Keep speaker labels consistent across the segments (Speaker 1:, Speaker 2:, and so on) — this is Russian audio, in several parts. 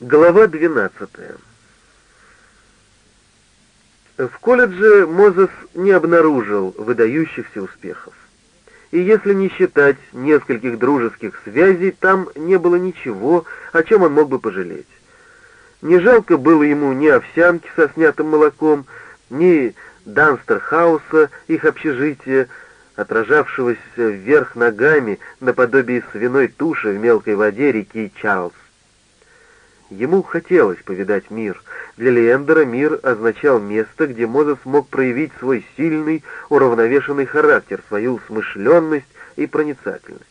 Speaker 1: Глава 12 В колледже Мозес не обнаружил выдающихся успехов. И если не считать нескольких дружеских связей, там не было ничего, о чем он мог бы пожалеть. Не жалко было ему ни овсянки со снятым молоком, ни Данстерхауса, их общежития, отражавшегося вверх ногами наподобие свиной туши в мелкой воде реки Чарльз. Ему хотелось повидать мир. Для Леендера мир означал место, где Мозес мог проявить свой сильный, уравновешенный характер, свою смышленность и проницательность.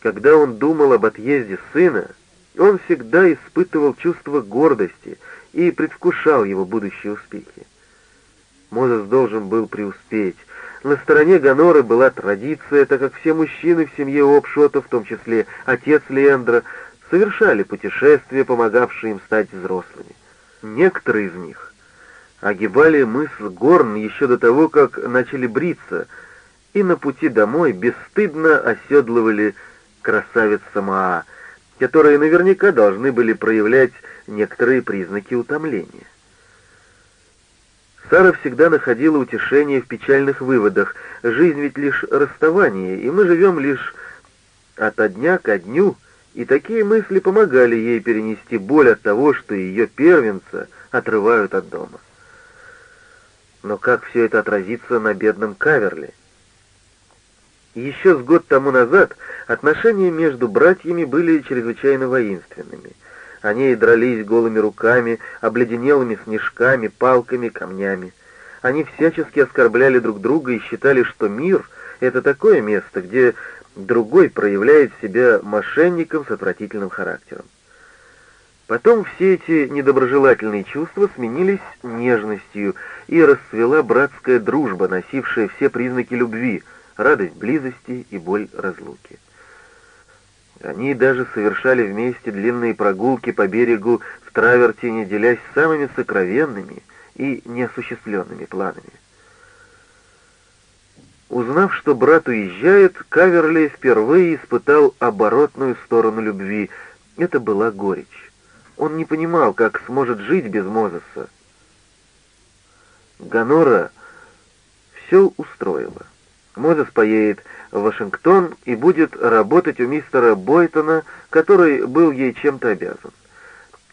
Speaker 1: Когда он думал об отъезде сына, он всегда испытывал чувство гордости и предвкушал его будущие успехи. Мозес должен был преуспеть. На стороне Гоноры была традиция, так как все мужчины в семье Обшота, в том числе отец Леендра, совершали путешествия, помогавшие им стать взрослыми. Некоторые из них огибали мыс Горн еще до того, как начали бриться, и на пути домой бесстыдно оседлывали красавец Самаа, которые наверняка должны были проявлять некоторые признаки утомления. Сара всегда находила утешение в печальных выводах. Жизнь ведь лишь расставание, и мы живем лишь ото дня ко дню — и такие мысли помогали ей перенести боль от того, что ее первенца отрывают от дома. Но как все это отразится на бедном Каверли? Еще с год тому назад отношения между братьями были чрезвычайно воинственными. Они дрались голыми руками, обледенелыми снежками, палками, камнями. Они всячески оскорбляли друг друга и считали, что мир — это такое место, где другой проявляет себя мошенником с отвратительным характером. Потом все эти недоброжелательные чувства сменились нежностью, и расцвела братская дружба, носившая все признаки любви, радость близости и боль разлуки. Они даже совершали вместе длинные прогулки по берегу в Травертине, делясь самыми сокровенными и неосуществленными планами. Узнав, что брат уезжает, Каверли впервые испытал оборотную сторону любви. Это была горечь. Он не понимал, как сможет жить без Мозеса. Ганора все устроила. Мозес поедет в Вашингтон и будет работать у мистера Бойтона, который был ей чем-то обязан.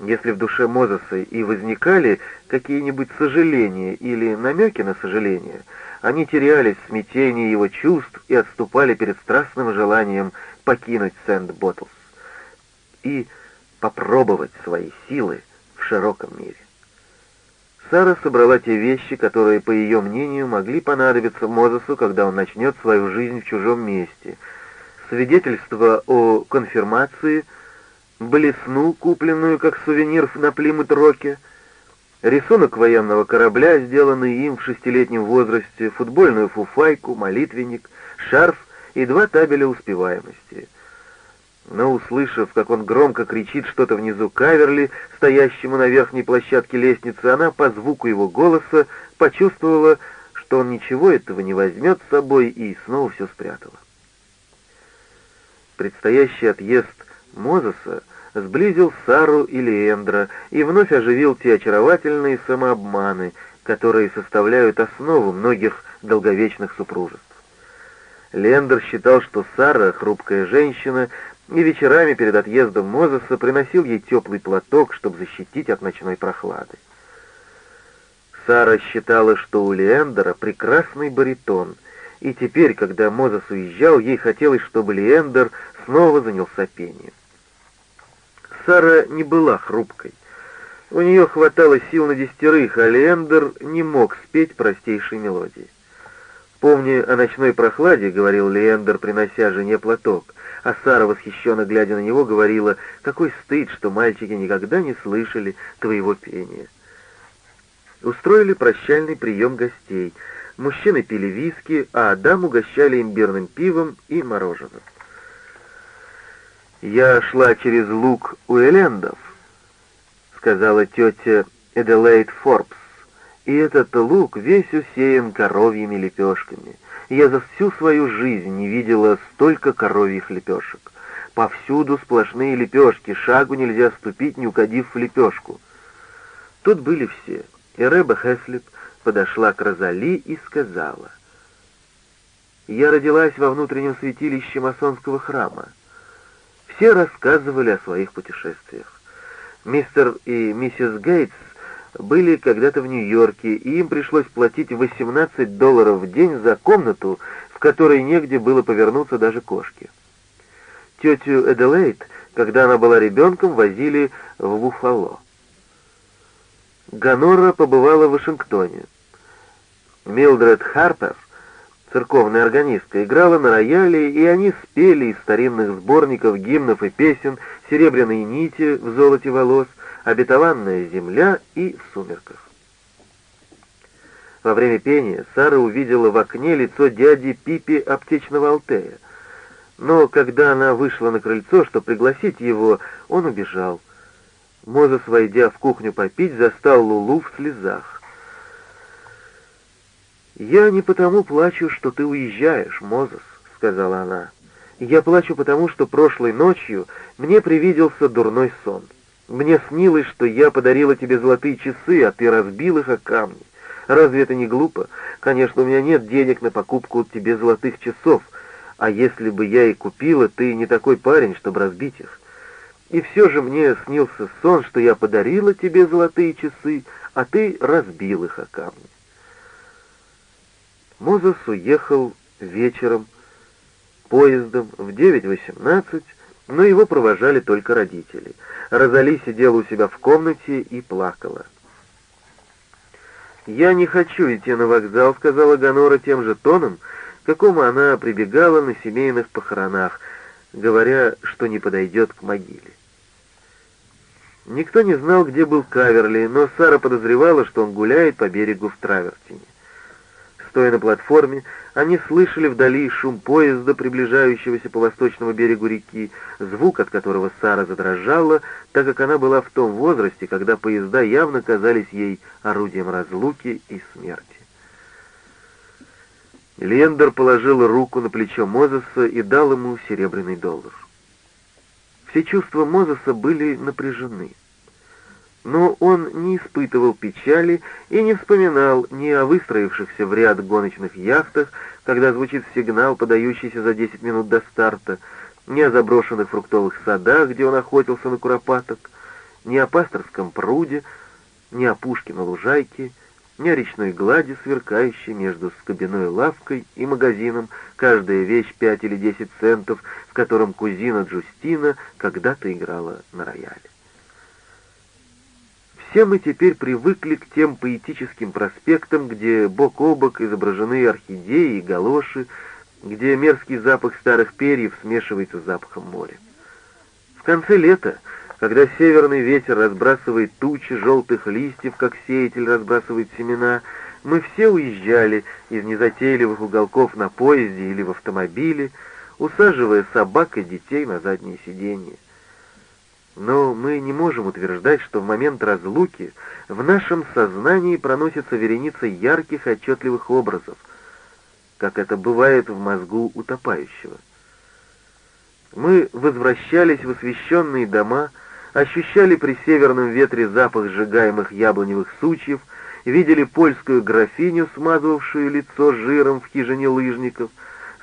Speaker 1: Если в душе Мозеса и возникали какие-нибудь сожаления или намеки на сожаление — они терялись в смятении его чувств и отступали перед страстным желанием покинуть Сент-Боттлс и попробовать свои силы в широком мире. Сара собрала те вещи, которые, по ее мнению, могли понадобиться Мозесу, когда он начнет свою жизнь в чужом месте. Свидетельство о конфирмации, блесну, купленную как сувенир на Плимут-Роке, Рисунок военного корабля, сделанный им в шестилетнем возрасте, футбольную фуфайку, молитвенник, шарф и два табеля успеваемости. Но, услышав, как он громко кричит что-то внизу Каверли, стоящему на верхней площадке лестницы, она по звуку его голоса почувствовала, что он ничего этого не возьмет с собой и снова все спрятала. Предстоящий отъезд Мозеса сблизил Сару и Леэндра и вновь оживил те очаровательные самообманы, которые составляют основу многих долговечных супружеств. Лендер считал, что Сара — хрупкая женщина, и вечерами перед отъездом Мозеса приносил ей теплый платок, чтобы защитить от ночной прохлады. Сара считала, что у Леэндера прекрасный баритон, и теперь, когда Мозес уезжал, ей хотелось, чтобы Леэндер снова занялся пением. Сара не была хрупкой. У нее хватало сил на десятерых, а Леандер не мог спеть простейшей мелодии. «Помни о ночной прохладе», — говорил Леандер, принося жене платок, а Сара, восхищенно глядя на него, говорила, «Какой стыд, что мальчики никогда не слышали твоего пения». Устроили прощальный прием гостей. Мужчины пили виски, а Адам угощали имбирным пивом и мороженым. «Я шла через луг Уэлендов», — сказала тетя Эделейд Форбс, «и этот луг весь усеян коровьими лепешками. Я за всю свою жизнь не видела столько коровьих лепешек. Повсюду сплошные лепешки, шагу нельзя ступить, не укодив в лепешку. Тут были все, и Рэба Хеслип подошла к Розали и сказала, «Я родилась во внутреннем святилище масонского храма. Все рассказывали о своих путешествиях. Мистер и миссис Гейтс были когда-то в Нью-Йорке, и им пришлось платить 18 долларов в день за комнату, в которой негде было повернуться даже кошке. Тетю Эделейт, когда она была ребенком, возили в Буфало. Ганора побывала в Вашингтоне. Милдред Харпер, церковная органистка, играла на рояле, и они спели из старинных сборников гимнов и песен «Серебряные нити в золоте волос», «Обетованная земля» и «В сумерках». Во время пения Сара увидела в окне лицо дяди Пипи аптечного Алтея. Но когда она вышла на крыльцо, чтобы пригласить его, он убежал. Мозес, войдя в кухню попить, застал Лулу в слезах. «Я не потому плачу, что ты уезжаешь, Мозес», — сказала она. «Я плачу потому, что прошлой ночью мне привиделся дурной сон. Мне снилось, что я подарила тебе золотые часы, а ты разбил их о камни. Разве это не глупо? Конечно, у меня нет денег на покупку тебе золотых часов, а если бы я и купила, ты не такой парень, чтобы разбить их. И все же мне снился сон, что я подарила тебе золотые часы, а ты разбил их о камни. Мозес уехал вечером поездом в 9.18, но его провожали только родители. Розали сидела у себя в комнате и плакала. «Я не хочу идти на вокзал», — сказала Гонора тем же тоном, какому она прибегала на семейных похоронах, говоря, что не подойдет к могиле. Никто не знал, где был Каверли, но Сара подозревала, что он гуляет по берегу в Травертине. Стоя на платформе, они слышали вдали шум поезда, приближающегося по восточному берегу реки, звук от которого Сара задрожала, так как она была в том возрасте, когда поезда явно казались ей орудием разлуки и смерти. Лендер положил руку на плечо Мозеса и дал ему серебряный доллар. Все чувства Мозеса были напряжены но он не испытывал печали и не вспоминал ни о выстроившихся в ряд гоночных яхтах, когда звучит сигнал, подающийся за 10 минут до старта, ни о заброшенных фруктовых садах, где он охотился на куропаток, ни о пасторском пруде, ни о пушке на лужайке, ни о речной глади, сверкающей между скобяной лавкой и магазином, каждая вещь пять или десять центов, в котором кузина Джустина когда-то играла на рояле. Все мы теперь привыкли к тем поэтическим проспектам, где бок о бок изображены орхидеи и галоши, где мерзкий запах старых перьев смешивается с запахом моря. В конце лета, когда северный ветер разбрасывает тучи желтых листьев, как сеятель разбрасывает семена, мы все уезжали из незатейливых уголков на поезде или в автомобиле, усаживая собак и детей на задние сиденья. Но мы не можем утверждать, что в момент разлуки в нашем сознании проносится вереница ярких отчетливых образов, как это бывает в мозгу утопающего. Мы возвращались в освещенные дома, ощущали при северном ветре запах сжигаемых яблоневых сучьев, видели польскую графиню, смазывавшую лицо жиром в хижине лыжников,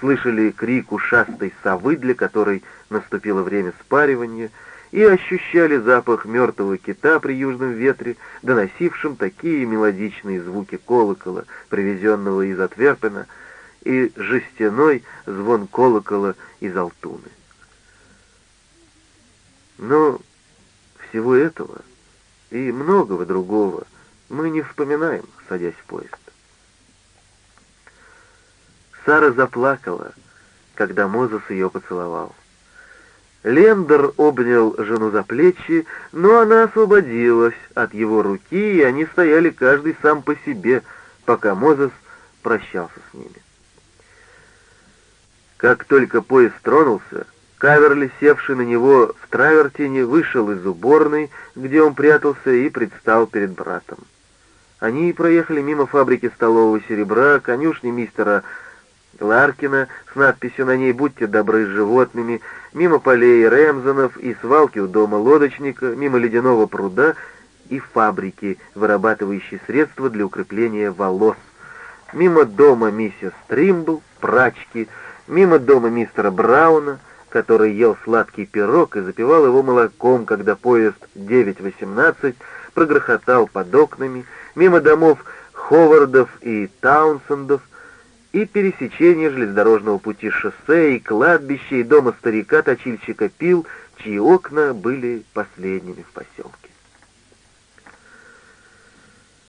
Speaker 1: слышали крик ушастой совы, для которой наступило время спаривания — и ощущали запах мертвого кита при южном ветре, доносившем такие мелодичные звуки колокола, привезенного из Отверпена, и жестяной звон колокола из Алтуны. Но всего этого и многого другого мы не вспоминаем, садясь в поезд. Сара заплакала, когда Мозес ее поцеловал. Лендер обнял жену за плечи, но она освободилась от его руки, и они стояли каждый сам по себе, пока Мозес прощался с ними. Как только поезд тронулся, Каверли, севший на него в травертине, вышел из уборной, где он прятался, и предстал перед братом. Они проехали мимо фабрики столового серебра, конюшни мистера Ларкина с надписью на ней «Будьте добры с животными», мимо полей Рэмзонов и свалки у дома лодочника, мимо ледяного пруда и фабрики, вырабатывающей средства для укрепления волос, мимо дома миссис Тримбл, прачки, мимо дома мистера Брауна, который ел сладкий пирог и запивал его молоком, когда поезд 9.18 прогрохотал под окнами, мимо домов Ховардов и Таунсендов, и пересечение железнодорожного пути шоссе, и кладбище, и дома старика-точильщика пил, чьи окна были последними в поселке.